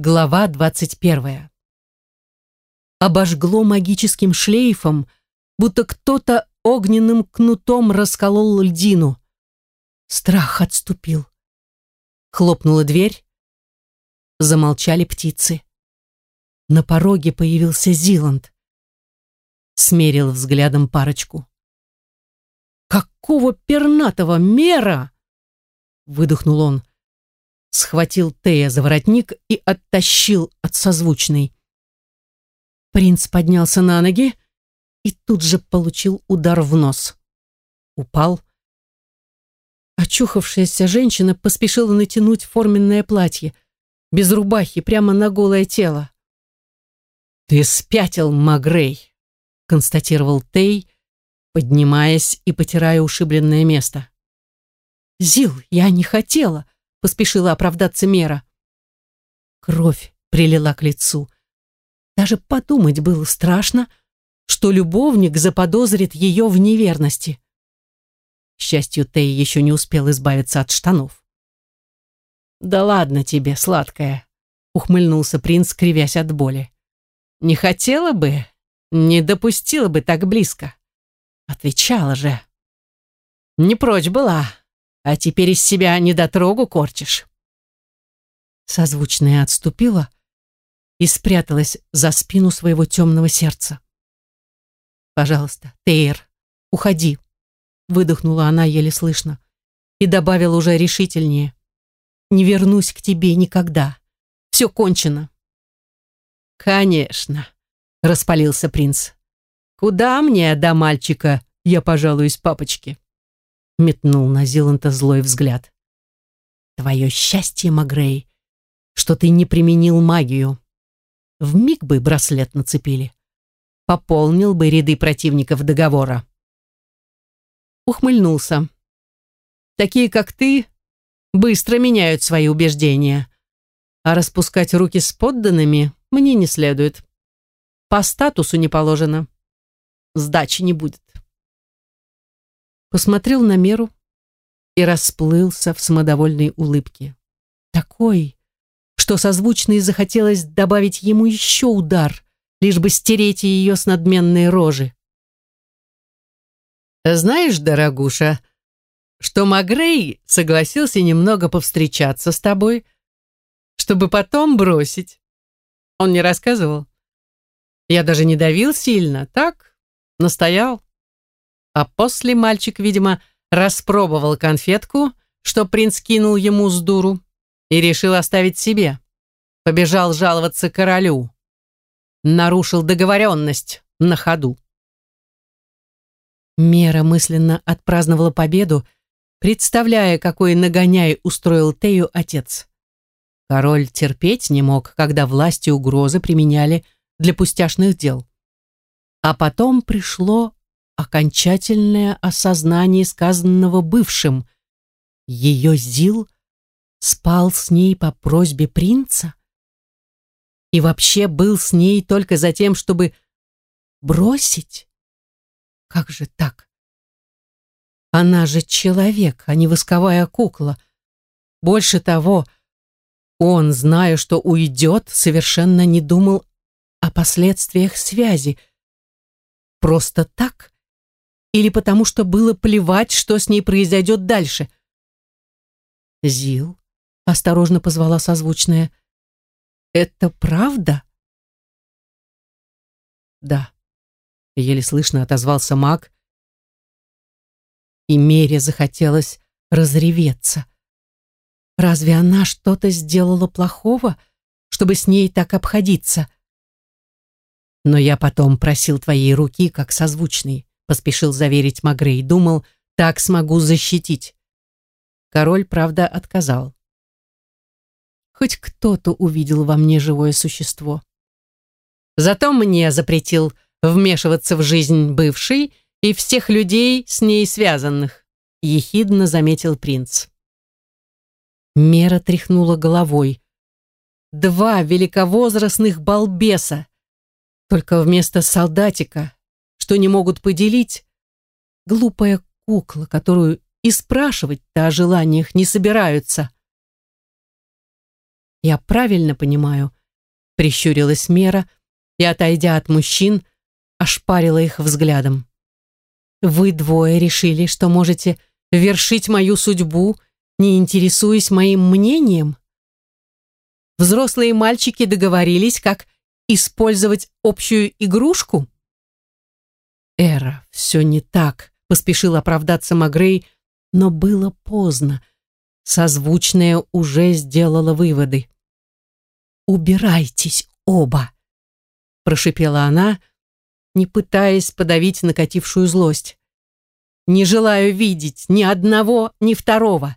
Глава двадцать первая. Обожгло магическим шлейфом, будто кто-то огненным кнутом расколол льдину. Страх отступил. Хлопнула дверь. Замолчали птицы. На пороге появился Зиланд. Смерил взглядом парочку. «Какого пернатого мера!» Выдохнул он схватил Тея за воротник и оттащил от созвучной. Принц поднялся на ноги и тут же получил удар в нос. Упал. Очухавшаяся женщина поспешила натянуть форменное платье, без рубахи, прямо на голое тело. «Ты спятил, Магрей», — констатировал Тей, поднимаясь и потирая ушибленное место. «Зил, я не хотела», поспешила оправдаться Мера. Кровь прилила к лицу. Даже подумать было страшно, что любовник заподозрит ее в неверности. К счастью, Тей еще не успел избавиться от штанов. «Да ладно тебе, сладкая», — ухмыльнулся принц, кривясь от боли. «Не хотела бы, не допустила бы так близко. Отвечала же. Не прочь была, а теперь из себя недотрогу корчишь. Созвучная отступила и спряталась за спину своего темного сердца. «Пожалуйста, Тейр, уходи», — выдохнула она еле слышно и добавила уже решительнее. «Не вернусь к тебе никогда. Все кончено». «Конечно», — распалился принц. «Куда мне до мальчика я пожалуюсь папочке?» Метнул на Зиланта злой взгляд. Твое счастье, Магрей, что ты не применил магию. В миг бы браслет нацепили. Пополнил бы ряды противников договора. Ухмыльнулся. Такие, как ты, быстро меняют свои убеждения. А распускать руки с подданными мне не следует. По статусу не положено. Сдачи не будет посмотрел на меру и расплылся в самодовольной улыбке. Такой, что созвучный захотелось добавить ему еще удар, лишь бы стереть ее с надменной рожи. «Знаешь, дорогуша, что Магрей согласился немного повстречаться с тобой, чтобы потом бросить?» Он не рассказывал. Я даже не давил сильно, так? Настоял. А после мальчик, видимо, распробовал конфетку, что принц кинул ему с дуру, и решил оставить себе. Побежал жаловаться королю. Нарушил договоренность на ходу. Мера мысленно отпраздновала победу, представляя, какой нагоняй устроил Тею отец. Король терпеть не мог, когда власти угрозы применяли для пустяшных дел. А потом пришло окончательное осознание сказанного бывшим. Ее Зил спал с ней по просьбе принца и вообще был с ней только за тем, чтобы бросить. Как же так? Она же человек, а не восковая кукла. Больше того, он, зная, что уйдет, совершенно не думал о последствиях связи. Просто так или потому что было плевать, что с ней произойдет дальше. «Зил», — осторожно позвала созвучная, — «это правда?» «Да», — еле слышно отозвался маг, и Мере захотелось разреветься. Разве она что-то сделала плохого, чтобы с ней так обходиться? Но я потом просил твоей руки, как созвучный поспешил заверить Магрей. Думал, так смогу защитить. Король, правда, отказал. Хоть кто-то увидел во мне живое существо. Зато мне запретил вмешиваться в жизнь бывшей и всех людей, с ней связанных, ехидно заметил принц. Мера тряхнула головой. Два великовозрастных балбеса. Только вместо солдатика что не могут поделить, глупая кукла, которую и спрашивать-то о желаниях не собираются. Я правильно понимаю?» Прищурилась Мера и, отойдя от мужчин, ошпарила их взглядом. «Вы двое решили, что можете вершить мою судьбу, не интересуясь моим мнением?» Взрослые мальчики договорились, как использовать общую игрушку? Эра, все не так, поспешил оправдаться Магрей, но было поздно. Созвучная уже сделала выводы. «Убирайтесь оба!» прошипела она, не пытаясь подавить накатившую злость. «Не желаю видеть ни одного, ни второго.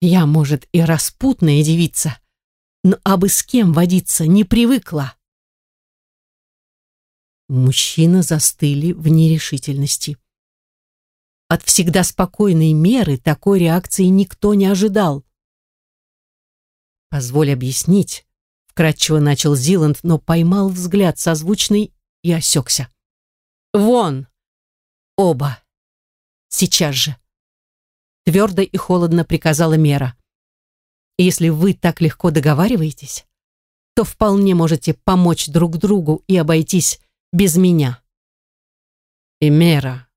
Я, может, и распутная девица, но абы с кем водиться не привыкла». Мужчины застыли в нерешительности. От всегда спокойной меры такой реакции никто не ожидал. «Позволь объяснить», вкратчиво начал Зиланд, но поймал взгляд созвучный и осекся. «Вон! Оба! Сейчас же!» Твердо и холодно приказала Мера. «Если вы так легко договариваетесь, то вполне можете помочь друг другу и обойтись без меня». «И Мера!»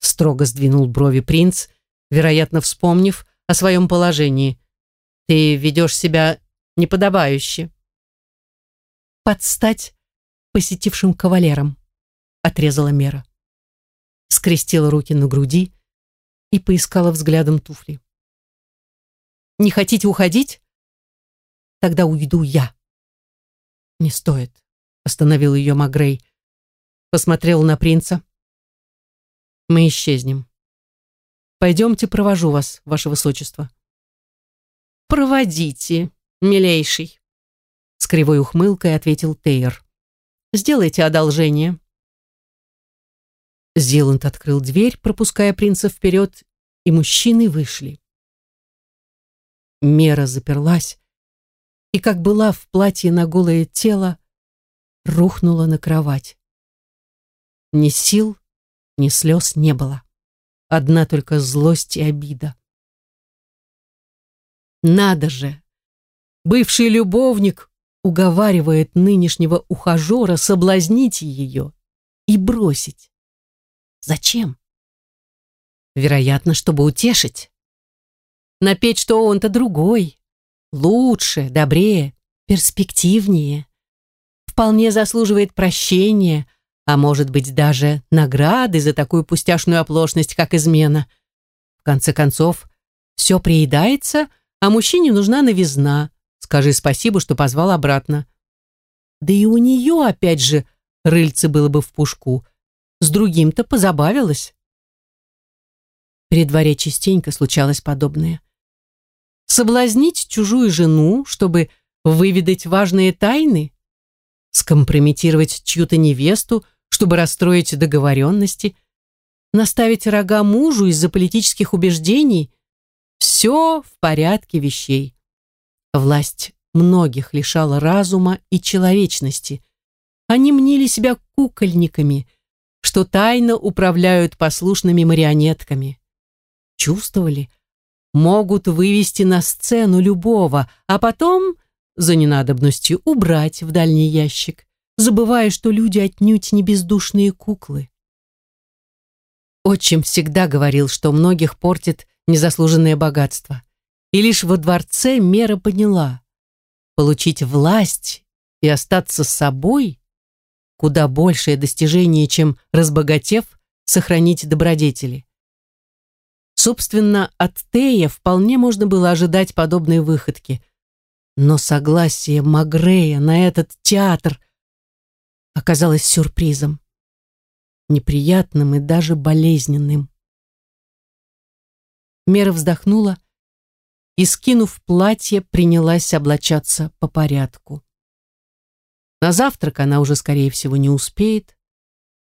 строго сдвинул брови принц, вероятно, вспомнив о своем положении. «Ты ведешь себя неподобающе» подстать посетившим кавалерам, отрезала Мера. Скрестила руки на груди и поискала взглядом туфли. «Не хотите уходить? Тогда уйду я». «Не стоит», — остановил ее Магрей. Посмотрел на принца. «Мы исчезнем. Пойдемте, провожу вас, ваше высочество». «Проводите, милейший», с кривой ухмылкой ответил Тейер. «Сделайте одолжение». Зиланд открыл дверь, пропуская принца вперед, и мужчины вышли. Мера заперлась, и, как была в платье на голое тело, рухнула на кровать. Ни сил, ни слез не было. Одна только злость и обида. Надо же! Бывший любовник уговаривает нынешнего ухажера соблазнить ее и бросить. Зачем? Вероятно, чтобы утешить. Напеть, что он-то другой, лучше, добрее, перспективнее. Вполне заслуживает прощения, а может быть даже награды за такую пустяшную оплошность, как измена. В конце концов, все приедается, а мужчине нужна новизна, Скажи спасибо, что позвал обратно. Да и у нее, опять же, рыльце было бы в пушку. С другим-то позабавилась. При дворе частенько случалось подобное. Соблазнить чужую жену, чтобы выведать важные тайны? Скомпрометировать чью-то невесту, чтобы расстроить договоренности? Наставить рога мужу из-за политических убеждений? Все в порядке вещей. Власть многих лишала разума и человечности. Они мнили себя кукольниками, что тайно управляют послушными марионетками. Чувствовали, могут вывести на сцену любого, а потом, за ненадобностью, убрать в дальний ящик, забывая, что люди отнюдь не бездушные куклы. Отчим всегда говорил, что многих портит незаслуженное богатство. И лишь во дворце Мера поняла, получить власть и остаться с собой куда большее достижение, чем, разбогатев, сохранить добродетели. Собственно, от Тея вполне можно было ожидать подобной выходки. Но согласие Магрея на этот театр оказалось сюрпризом. Неприятным и даже болезненным. Мера вздохнула и, скинув платье, принялась облачаться по порядку. На завтрак она уже, скорее всего, не успеет,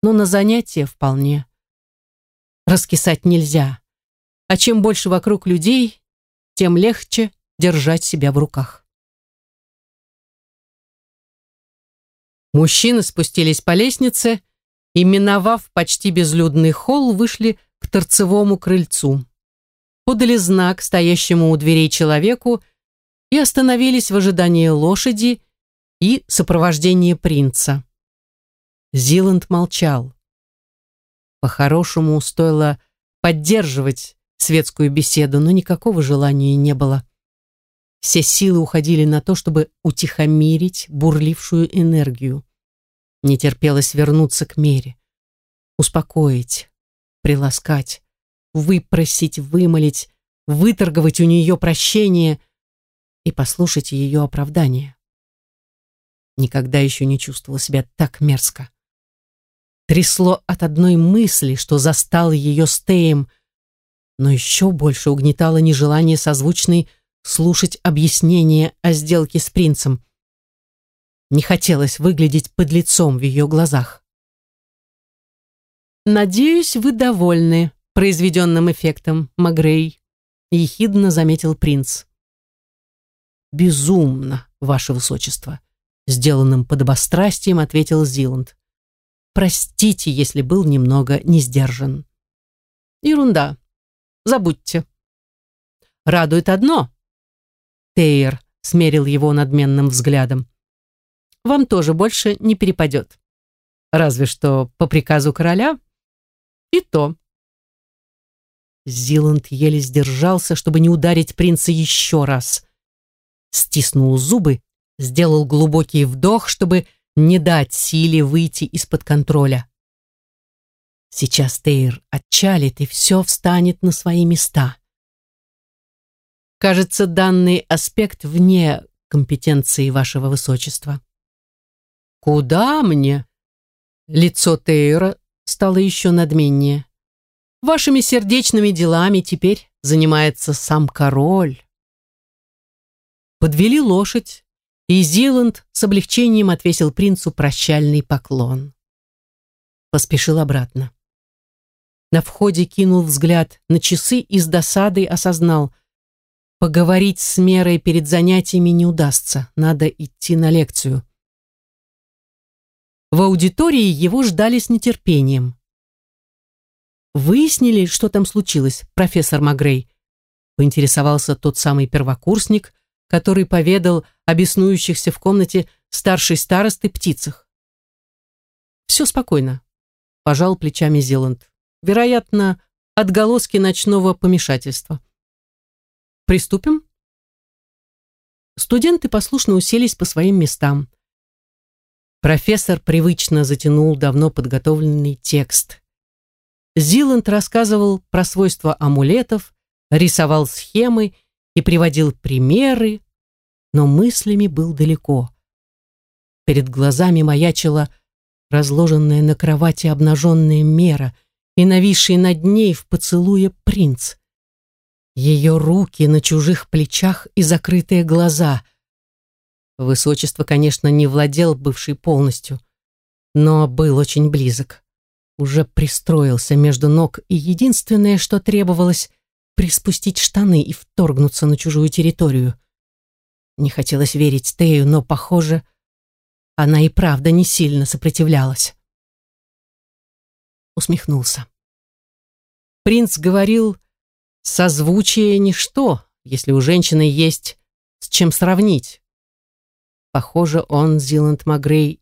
но на занятия вполне. Раскисать нельзя, а чем больше вокруг людей, тем легче держать себя в руках. Мужчины спустились по лестнице и, миновав почти безлюдный холл, вышли к торцевому крыльцу подали знак стоящему у дверей человеку и остановились в ожидании лошади и сопровождения принца. Зиланд молчал. По-хорошему стоило поддерживать светскую беседу, но никакого желания не было. Все силы уходили на то, чтобы утихомирить бурлившую энергию. Не терпелось вернуться к мере, успокоить, приласкать, выпросить, вымолить, выторговать у нее прощение и послушать ее оправдание. Никогда еще не чувствовала себя так мерзко. Трясло от одной мысли, что застал ее с Теем, но еще больше угнетало нежелание созвучной слушать объяснение о сделке с принцем. Не хотелось выглядеть под лицом в ее глазах. «Надеюсь, вы довольны произведенным эффектом, Магрей», ехидно заметил принц. «Безумно, ваше высочество», сделанным подобострастием ответил Зиланд. «Простите, если был немного не сдержан». «Ерунда. Забудьте». «Радует одно», Тейер смерил его надменным взглядом. «Вам тоже больше не перепадет. Разве что по приказу короля. И то». Зиланд еле сдержался, чтобы не ударить принца еще раз. Стиснул зубы, сделал глубокий вдох, чтобы не дать силе выйти из-под контроля. Сейчас Тейр отчалит, и все встанет на свои места. Кажется, данный аспект вне компетенции вашего высочества. Куда мне? Лицо Тейра стало еще надменнее. Вашими сердечными делами теперь занимается сам король. Подвели лошадь, и Зиланд с облегчением отвесил принцу прощальный поклон. Поспешил обратно. На входе кинул взгляд на часы и с досадой осознал – Поговорить с Мерой перед занятиями не удастся, надо идти на лекцию. В аудитории его ждали с нетерпением. «Выяснили, что там случилось, профессор Магрей?» поинтересовался тот самый первокурсник, который поведал о беснующихся в комнате старшей старосты птицах. «Все спокойно», — пожал плечами Зеланд. «Вероятно, отголоски ночного помешательства». Приступим?» Студенты послушно уселись по своим местам. Профессор привычно затянул давно подготовленный текст. Зиланд рассказывал про свойства амулетов, рисовал схемы и приводил примеры, но мыслями был далеко. Перед глазами маячила разложенная на кровати обнаженная мера и нависший над ней в поцелуе принц. Ее руки на чужих плечах и закрытые глаза. Высочество, конечно, не владел бывший полностью, но был очень близок. Уже пристроился между ног, и единственное, что требовалось, приспустить штаны и вторгнуться на чужую территорию. Не хотелось верить Тею, но, похоже, она и правда не сильно сопротивлялась. Усмехнулся. Принц говорил, Созвучие — ничто, если у женщины есть с чем сравнить. Похоже, он, Зиланд Магрей,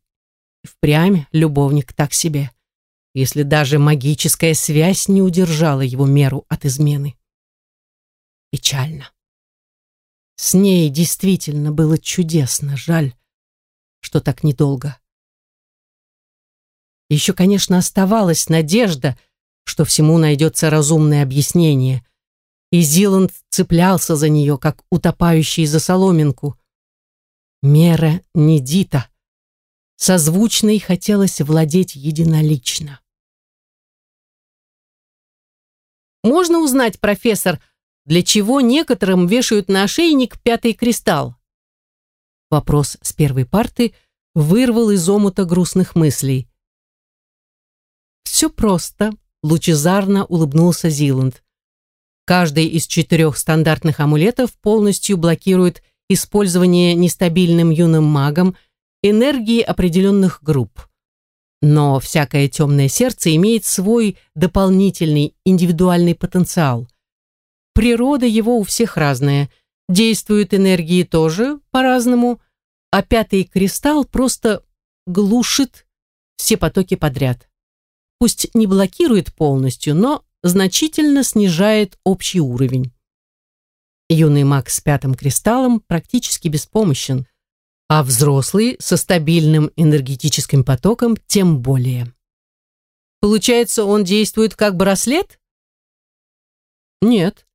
впрямь любовник так себе, если даже магическая связь не удержала его меру от измены. Печально. С ней действительно было чудесно, жаль, что так недолго. Еще, конечно, оставалась надежда, что всему найдется разумное объяснение, и Зиланд цеплялся за нее, как утопающий за соломинку. Мера не Дита. Созвучной хотелось владеть единолично. «Можно узнать, профессор, для чего некоторым вешают на ошейник пятый кристалл?» Вопрос с первой парты вырвал из омута грустных мыслей. «Все просто», — лучезарно улыбнулся Зиланд. Каждый из четырех стандартных амулетов полностью блокирует использование нестабильным юным магом энергии определенных групп. Но всякое темное сердце имеет свой дополнительный индивидуальный потенциал. Природа его у всех разная. Действуют энергии тоже по-разному, а пятый кристалл просто глушит все потоки подряд. Пусть не блокирует полностью, но значительно снижает общий уровень. Юный маг с пятым кристаллом практически беспомощен, а взрослый со стабильным энергетическим потоком тем более. Получается, он действует как браслет? Нет.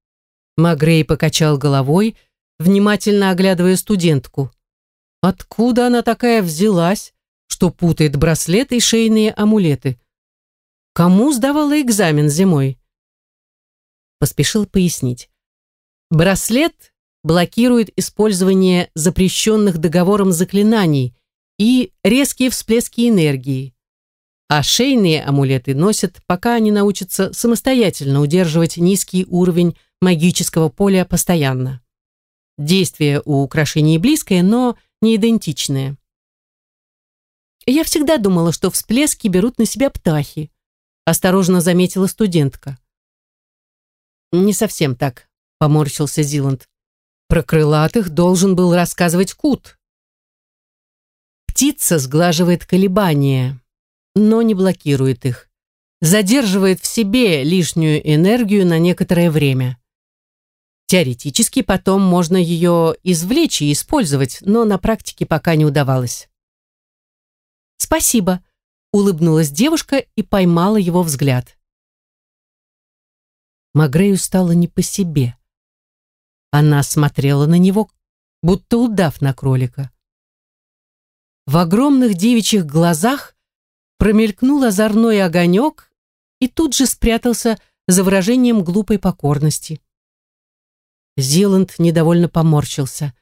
Магрей покачал головой, внимательно оглядывая студентку. Откуда она такая взялась, что путает браслеты и шейные амулеты? Кому сдавала экзамен зимой? Поспешил пояснить. Браслет блокирует использование запрещенных договором заклинаний и резкие всплески энергии. А шейные амулеты носят, пока они научатся самостоятельно удерживать низкий уровень магического поля постоянно. Действие у украшений близкое, но не идентичное. Я всегда думала, что всплески берут на себя птахи, осторожно заметила студентка. Не совсем так, поморщился Зиланд. Про крылатых должен был рассказывать Кут. Птица сглаживает колебания, но не блокирует их. Задерживает в себе лишнюю энергию на некоторое время. Теоретически потом можно ее извлечь и использовать, но на практике пока не удавалось. «Спасибо», — улыбнулась девушка и поймала его взгляд. Магрею стало не по себе. Она смотрела на него, будто удав на кролика. В огромных девичьих глазах промелькнул озорной огонек и тут же спрятался за выражением глупой покорности. Зиланд недовольно поморщился.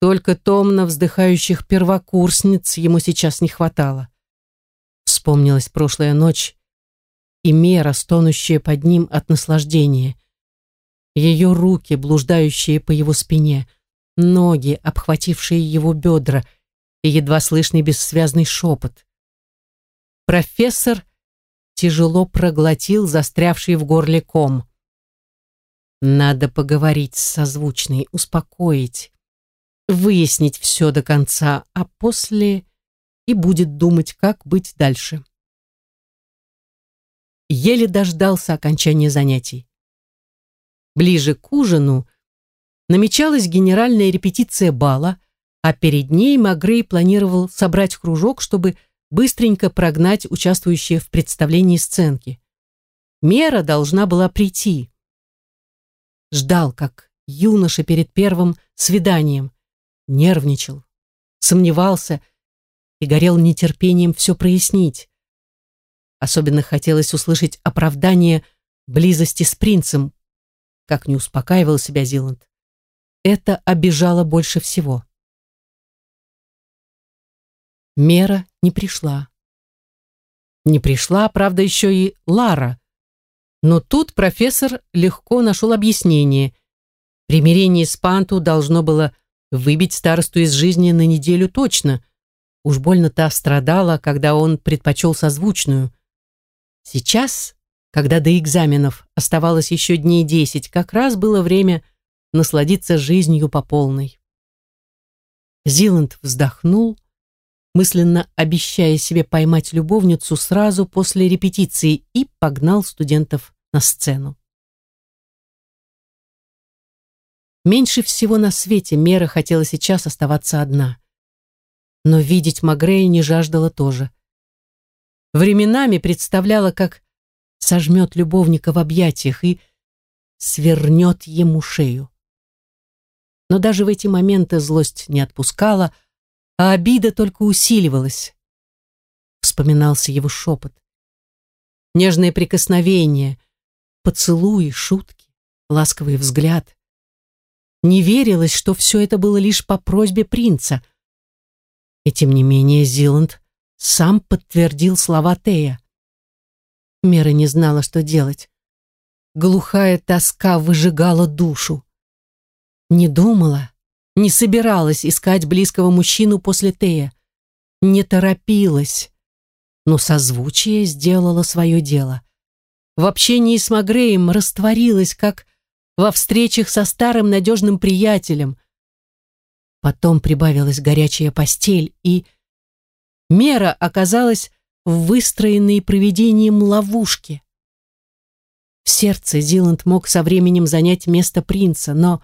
Только томно вздыхающих первокурсниц ему сейчас не хватало. Вспомнилась прошлая ночь и мера, стонущая под ним от наслаждения ее руки, блуждающие по его спине, ноги, обхватившие его бедра, и едва слышный бессвязный шепот. Профессор тяжело проглотил застрявший в горле ком. Надо поговорить с созвучной, успокоить, выяснить все до конца, а после и будет думать, как быть дальше. Еле дождался окончания занятий. Ближе к ужину намечалась генеральная репетиция бала, а перед ней Магрей планировал собрать кружок, чтобы быстренько прогнать участвующие в представлении сценки. Мера должна была прийти. Ждал, как юноша перед первым свиданием. Нервничал, сомневался и горел нетерпением все прояснить. Особенно хотелось услышать оправдание близости с принцем, как не успокаивал себя Зиланд. Это обижало больше всего. Мера не пришла. Не пришла, правда, еще и Лара. Но тут профессор легко нашел объяснение. Примирение с Панту должно было выбить старосту из жизни на неделю точно. Уж больно та страдала, когда он предпочел созвучную. Сейчас когда до экзаменов оставалось еще дней десять, как раз было время насладиться жизнью по полной. Зиланд вздохнул, мысленно обещая себе поймать любовницу сразу после репетиции и погнал студентов на сцену. Меньше всего на свете Мера хотела сейчас оставаться одна. Но видеть Магрея не жаждала тоже. Временами представляла, как сожмет любовника в объятиях и свернет ему шею. Но даже в эти моменты злость не отпускала, а обида только усиливалась. Вспоминался его шепот. Нежное прикосновение, поцелуи, шутки, ласковый взгляд. Не верилось, что все это было лишь по просьбе принца. И тем не менее Зиланд сам подтвердил слова Тея. Мера не знала, что делать. Глухая тоска выжигала душу. Не думала, не собиралась искать близкого мужчину после Тея. Не торопилась. Но созвучие сделало свое дело. В общении с Магреем растворилась, как во встречах со старым надежным приятелем. Потом прибавилась горячая постель, и Мера оказалась в выстроенной проведением ловушке. В сердце Зиланд мог со временем занять место принца, но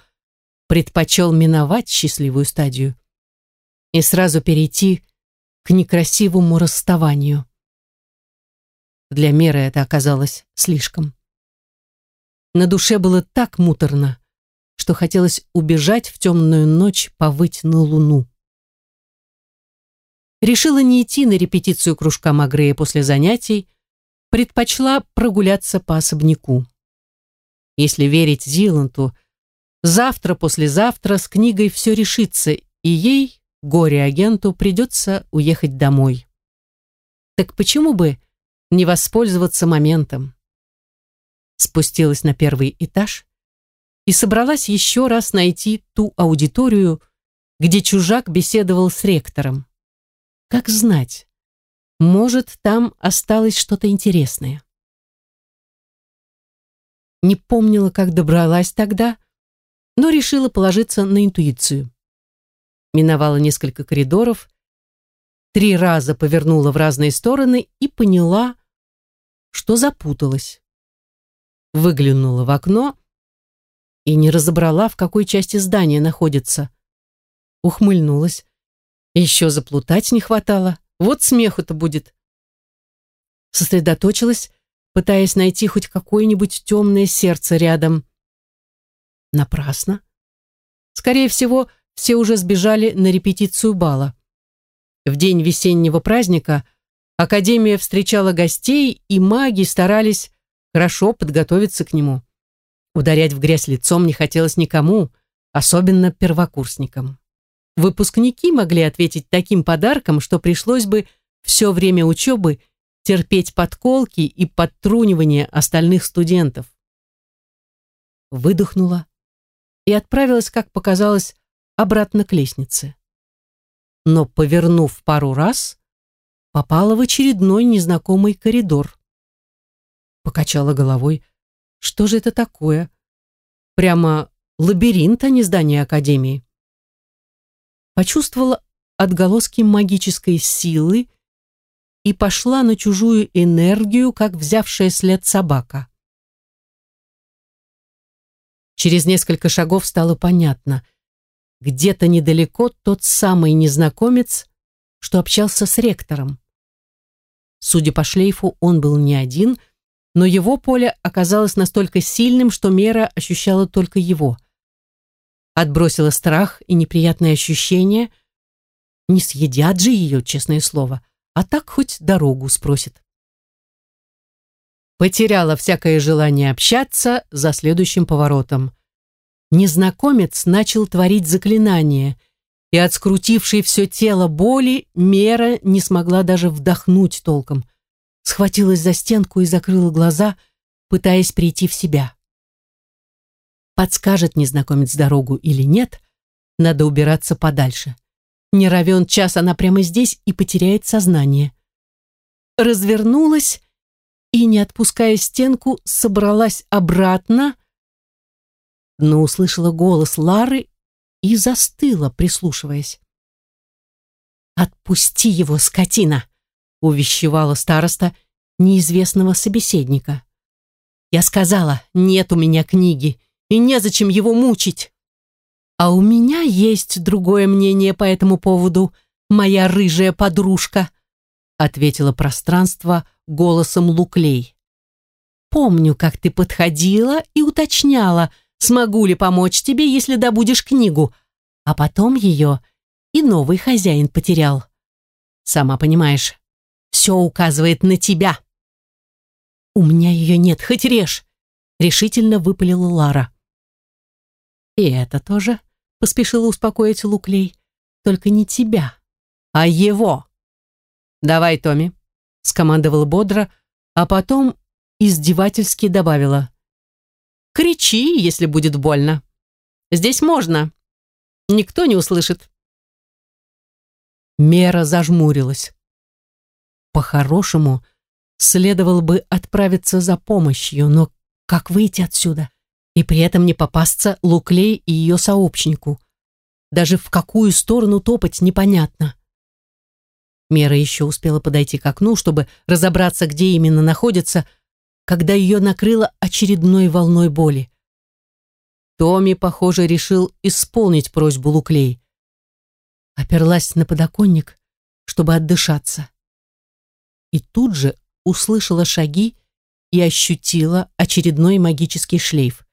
предпочел миновать счастливую стадию и сразу перейти к некрасивому расставанию. Для Меры это оказалось слишком. На душе было так муторно, что хотелось убежать в темную ночь повыть на луну. Решила не идти на репетицию кружка Магрея после занятий, предпочла прогуляться по особняку. Если верить Зиланту, завтра-послезавтра с книгой все решится, и ей, горе-агенту, придется уехать домой. Так почему бы не воспользоваться моментом? Спустилась на первый этаж и собралась еще раз найти ту аудиторию, где чужак беседовал с ректором. Как знать, может, там осталось что-то интересное. Не помнила, как добралась тогда, но решила положиться на интуицию. Миновала несколько коридоров, три раза повернула в разные стороны и поняла, что запуталась. Выглянула в окно и не разобрала, в какой части здания находится. Ухмыльнулась. Еще заплутать не хватало. Вот смеху-то будет. Сосредоточилась, пытаясь найти хоть какое-нибудь темное сердце рядом. Напрасно. Скорее всего, все уже сбежали на репетицию бала. В день весеннего праздника Академия встречала гостей, и маги старались хорошо подготовиться к нему. Ударять в грязь лицом не хотелось никому, особенно первокурсникам. Выпускники могли ответить таким подарком, что пришлось бы все время учебы терпеть подколки и подтрунивание остальных студентов. Выдохнула и отправилась, как показалось, обратно к лестнице. Но, повернув пару раз, попала в очередной незнакомый коридор. Покачала головой. Что же это такое? Прямо лабиринт, а не здание Академии. Почувствовала отголоски магической силы и пошла на чужую энергию, как взявшая след собака. Через несколько шагов стало понятно. Где-то недалеко тот самый незнакомец, что общался с ректором. Судя по шлейфу, он был не один, но его поле оказалось настолько сильным, что Мера ощущала только его. Отбросила страх и неприятные ощущения. Не съедят же ее, честное слово, а так хоть дорогу спросит потеряла всякое желание общаться за следующим поворотом. Незнакомец начал творить заклинание, и от скрутившей все тело боли Мера не смогла даже вдохнуть толком. Схватилась за стенку и закрыла глаза, пытаясь прийти в себя. Подскажет незнакомец дорогу или нет, надо убираться подальше. Не равен час она прямо здесь и потеряет сознание. Развернулась и, не отпуская стенку, собралась обратно, но услышала голос Лары и застыла, прислушиваясь. «Отпусти его, скотина!» — увещевала староста неизвестного собеседника. «Я сказала, нет у меня книги, и незачем его мучить. А у меня есть другое мнение по этому поводу, моя рыжая подружка», — ответило пространство, — голосом Луклей. «Помню, как ты подходила и уточняла, смогу ли помочь тебе, если добудешь книгу, а потом ее и новый хозяин потерял. Сама понимаешь, все указывает на тебя». «У меня ее нет, хоть режь!» — решительно выпалила Лара. «И это тоже», — поспешила успокоить Луклей, «только не тебя, а его». «Давай, Томми, скомандовала бодро, а потом издевательски добавила. «Кричи, если будет больно. Здесь можно. Никто не услышит». Мера зажмурилась. По-хорошему, следовало бы отправиться за помощью, но как выйти отсюда? и при этом не попасться Луклей и ее сообщнику. Даже в какую сторону топать непонятно. Мера еще успела подойти к окну, чтобы разобраться, где именно находится, когда ее накрыло очередной волной боли. Томми, похоже, решил исполнить просьбу Луклей. Оперлась на подоконник, чтобы отдышаться. И тут же услышала шаги и ощутила очередной магический шлейф.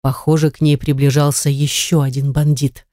Похоже, к ней приближался еще один бандит.